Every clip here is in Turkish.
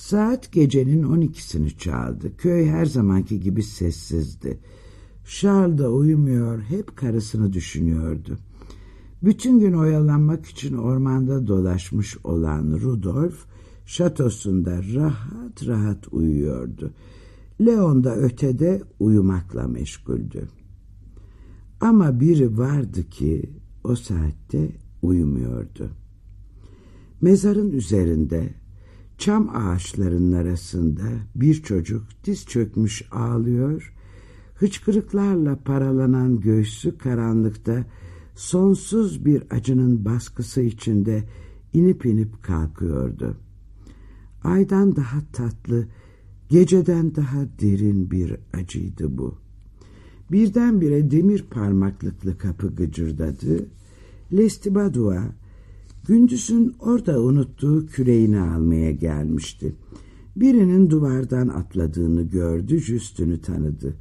Saat gecenin on ikisini çaldı. Köy her zamanki gibi sessizdi. Charles da uyumuyor, hep karısını düşünüyordu. Bütün gün oyalanmak için ormanda dolaşmış olan Rudolf, şatosunda rahat rahat uyuyordu. Leon da ötede uyumakla meşguldü. Ama biri vardı ki o saatte uyumuyordu. Mezarın üzerinde çam ağaçlarının arasında bir çocuk diz çökmüş ağlıyor, hıçkırıklarla paralanan göğsü karanlıkta sonsuz bir acının baskısı içinde inip inip kalkıyordu. Aydan daha tatlı, geceden daha derin bir acıydı bu. Birdenbire demir parmaklıklı kapı gıcırdadı. Lestibadua gündüzün orada unuttuğu küreğini almaya gelmişti. Birinin duvardan atladığını gördü, üstünü tanıdı.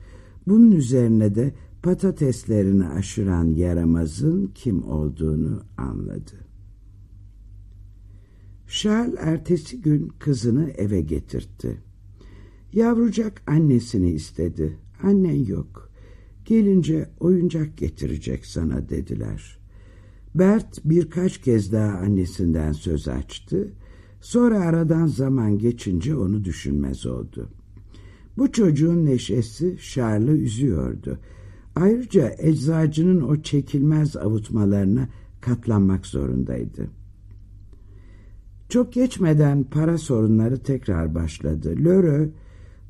Bunun üzerine de patateslerini aşıran yaramazın kim olduğunu anladı. Charles ertesi gün kızını eve getirtti. Yavrucak annesini istedi. Annen yok. Gelince oyuncak getirecek sana dediler. Bert birkaç kez daha annesinden söz açtı. Sonra aradan zaman geçince onu düşünmez oldu. Bu çocuğun neşesi Charles'ı üzüyordu. Ayrıca eczacının o çekilmez avutmalarına katlanmak zorundaydı. Çok geçmeden para sorunları tekrar başladı. Lörö,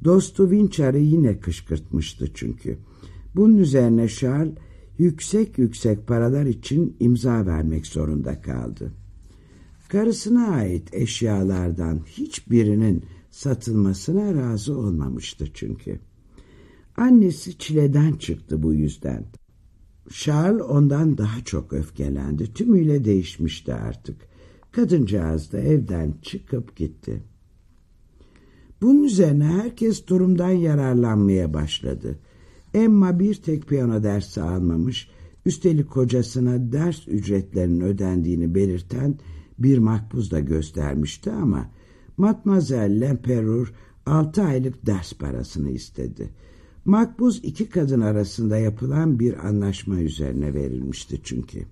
dostu Wincher'ı yine kışkırtmıştı çünkü. Bunun üzerine Charles yüksek yüksek paralar için imza vermek zorunda kaldı. Karısına ait eşyalardan hiçbirinin satılmasına razı olmamıştı çünkü. Annesi çileden çıktı bu yüzden. Charles ondan daha çok öfkelendi. Tümüyle değişmişti artık. Kadıncağız da evden çıkıp gitti. Bunun üzerine herkes durumdan yararlanmaya başladı. Emma bir tek piyano dersi almamış, üstelik kocasına ders ücretlerinin ödendiğini belirten bir makbuz da göstermişti ama Matmazel Lemperur altı aylık ders parasını istedi. Makbuz iki kadın arasında yapılan bir anlaşma üzerine verilmişti çünkü.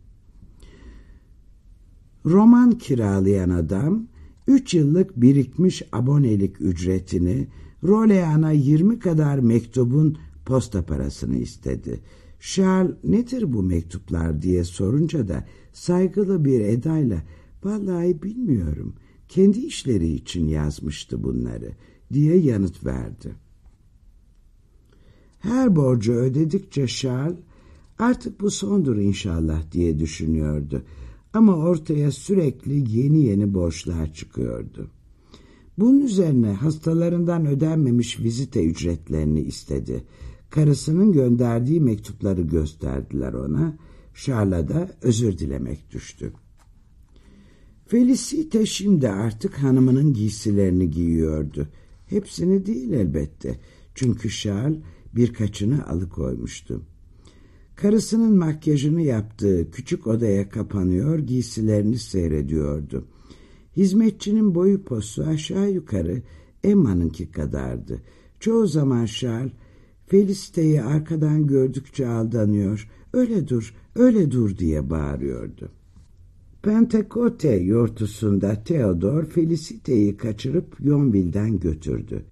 Roman kiralayan adam üç yıllık birikmiş abonelik ücretini Rolean'a yirmi kadar mektubun posta parasını istedi. Charles nedir bu mektuplar diye sorunca da saygılı bir edayla vallahi bilmiyorum kendi işleri için yazmıştı bunları diye yanıt verdi. Her borcu ödedikçe Charles artık bu sondur inşallah diye düşünüyordu. Ama ortaya sürekli yeni yeni borçlar çıkıyordu. Bunun üzerine hastalarından ödenmemiş vizite ücretlerini istedi. Karısının gönderdiği mektupları gösterdiler ona. Charles'a da özür dilemek düştü. Felicite şimdi artık hanımının giysilerini giyiyordu. Hepsini değil elbette. Çünkü Charles birkaçını alıkoymuştu. Karısının makyajını yaptığı küçük odaya kapanıyor, giysilerini seyrediyordu. Hizmetçinin boyu posu aşağı yukarı Emma'nınki kadardı. Çoğu zaman Charles, Felicite'yi arkadan gördükçe aldanıyor, öyle dur, öyle dur diye bağırıyordu. Pentekote yortusunda Theodor Felicite'yi kaçırıp Yonville'den götürdü.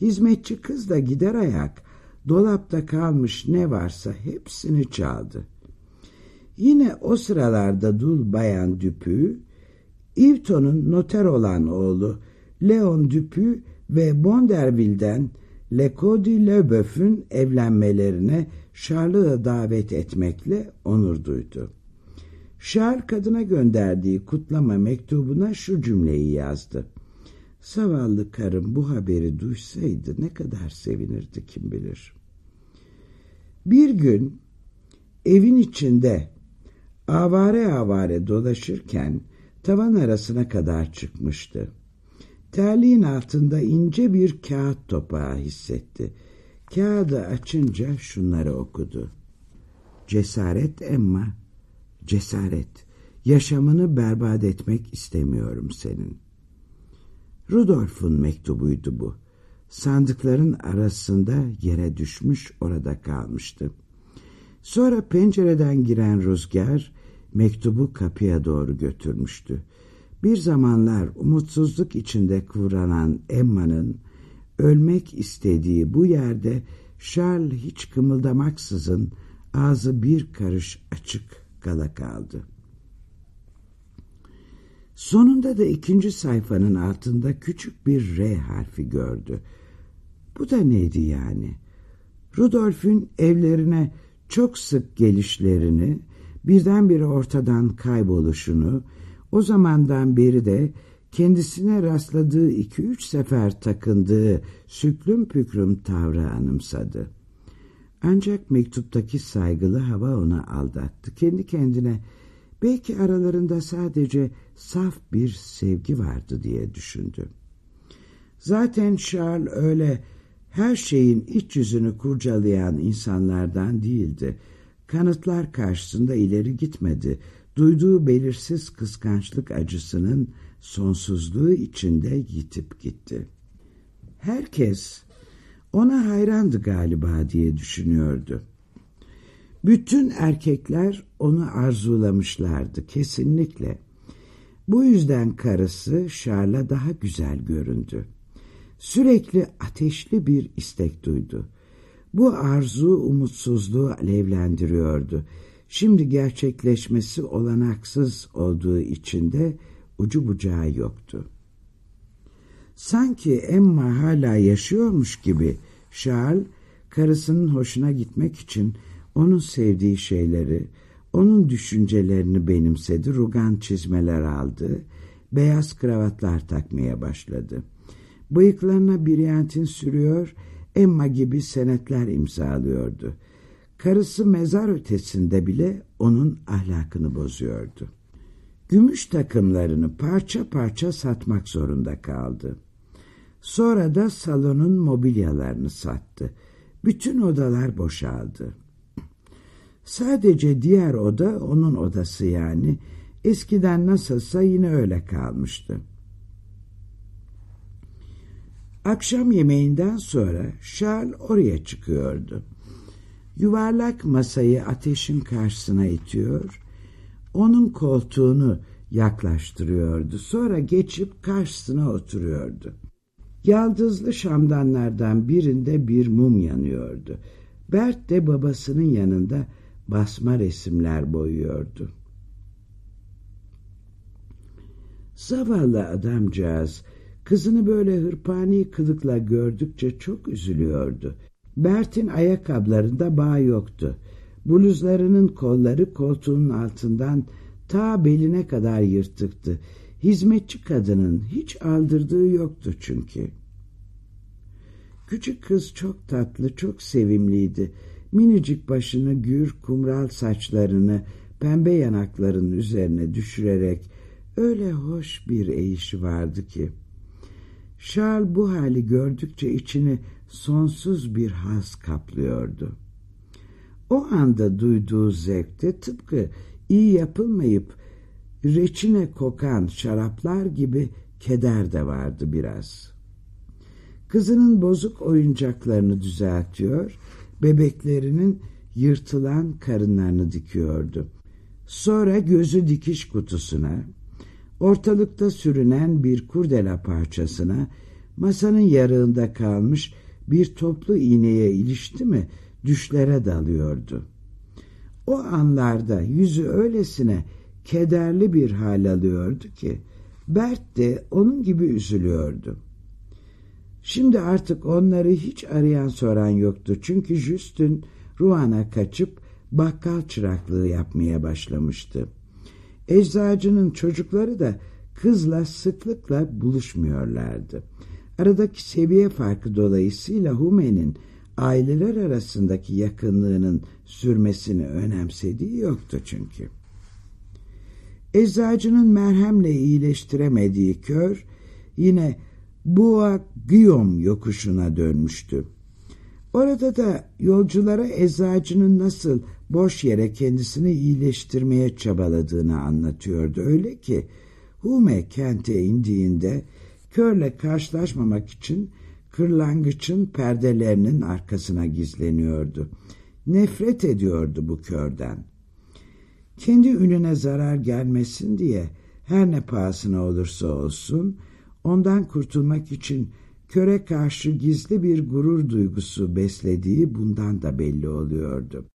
Hizmetçi kız da gider ayak dolapta kalmış ne varsa hepsini çaldı. Yine o sıralarda dul bayan Düpü, Yveton'un noter olan oğlu Leon Düpü ve Bonderville'den Lecody Leboeuf'ün evlenmelerine Charles'ı davet etmekle onur duydu. Charles kadına gönderdiği kutlama mektubuna şu cümleyi yazdı. Zavallı karım bu haberi duysaydı ne kadar sevinirdi kim bilir. Bir gün evin içinde avare avare dolaşırken tavan arasına kadar çıkmıştı. Terliğin altında ince bir kağıt topağı hissetti. Kağıdı açınca şunları okudu. Cesaret Emma, cesaret. Yaşamını berbat etmek istemiyorum senin. Rudolf'un mektubuydu bu. Sandıkların arasında yere düşmüş orada kalmıştı. Sonra pencereden giren rüzgar mektubu kapıya doğru götürmüştü. Bir zamanlar umutsuzluk içinde kıvranan Emma'nın ölmek istediği bu yerde Charles hiç kımıldamaksızın ağzı bir karış açık kala kaldı. Sonunda da ikinci sayfanın altında küçük bir R harfi gördü. Bu da neydi yani? Rudolf'ün evlerine çok sık gelişlerini, birdenbire ortadan kayboluşunu, o zamandan beri de kendisine rastladığı iki üç sefer takındığı süklüm pükrüm tavrı anımsadı. Ancak mektuptaki saygılı hava onu aldattı. Kendi kendine belki aralarında sadece saf bir sevgi vardı diye düşündü. Zaten Charles öyle her şeyin iç yüzünü kurcalayan insanlardan değildi. Kanıtlar karşısında ileri gitmedi. Duyduğu belirsiz kıskançlık acısının sonsuzluğu içinde yitip gitti. Herkes ona hayrandı galiba diye düşünüyordu. Bütün erkekler onu arzulamışlardı kesinlikle. Bu yüzden karısı Charles'a daha güzel göründü. Sürekli ateşli bir istek duydu. Bu arzu umutsuzluğu alevlendiriyordu. Şimdi gerçekleşmesi olanaksız olduğu için de ucu bucağı yoktu. Sanki Emma hala yaşıyormuş gibi Charles karısının hoşuna gitmek için onun sevdiği şeyleri, onun düşüncelerini benimsedi, rugan çizmeler aldı, beyaz kravatlar takmaya başladı. Bıyıklarına biriyantin sürüyor, Emma gibi senetler imzalıyordu. Karısı mezar ötesinde bile onun ahlakını bozuyordu. Gümüş takımlarını parça parça satmak zorunda kaldı. Sonra da salonun mobilyalarını sattı. Bütün odalar boşaldı. Sadece diğer oda onun odası yani. Eskiden nasılsa yine öyle kalmıştı. Akşam yemeğinden sonra Charles oraya çıkıyordu. Yuvarlak masayı ateşin karşısına itiyor, onun koltuğunu yaklaştırıyordu. Sonra geçip karşısına oturuyordu. Yaldızlı şamdanlardan birinde bir mum yanıyordu. Bert de babasının yanında basma resimler boyuyordu. Zavallı adamcağız kızını böyle hırpani kılıkla gördükçe çok üzülüyordu. Bert'in ayakkabılarında bağ yoktu. Bluzlarının kolları koltuğunun altından ta beline kadar yırtıktı. Hizmetçi kadının hiç aldırdığı yoktu çünkü. Küçük kız çok tatlı, çok sevimliydi. Minicik başını gür, kumral saçlarını pembe yanakların üzerine düşürerek öyle hoş bir eğişi vardı ki. Charles bu hali gördükçe içini sonsuz bir haz kaplıyordu. O anda duyduğu zevkte tıpkı iyi yapılmayıp reçine kokan şaraplar gibi keder de vardı biraz. Kızının bozuk oyuncaklarını düzeltiyor, bebeklerinin yırtılan karınlarını dikiyordu. Sonra gözü dikiş kutusuna, ortalıkta sürünen bir kurdela parçasına, masanın yarığında kalmış bir toplu iğneye ilişti mi düşlere dalıyordu. O anlarda yüzü öylesine kederli bir hal alıyordu ki Bert de onun gibi üzülüyordu. Şimdi artık onları hiç arayan soran yoktu. Çünkü Justin Ruan'a kaçıp bakkal çıraklığı yapmaya başlamıştı. Eczacının çocukları da kızla sıklıkla buluşmuyorlardı. Aradaki seviye farkı dolayısıyla Hume'nin aileler arasındaki yakınlığının sürmesini önemsediği yoktu çünkü. Eczacının merhemle iyileştiremediği kör yine Bois Guillaume yokuşuna dönmüştü. Orada da yolculara eczacının nasıl boş yere kendisini iyileştirmeye çabaladığını anlatıyordu. Öyle ki Hume kente indiğinde Körle karşılaşmamak için kırlangıçın perdelerinin arkasına gizleniyordu. Nefret ediyordu bu körden. Kendi ününe zarar gelmesin diye her ne pahasına olursa olsun ondan kurtulmak için köre karşı gizli bir gurur duygusu beslediği bundan da belli oluyordu.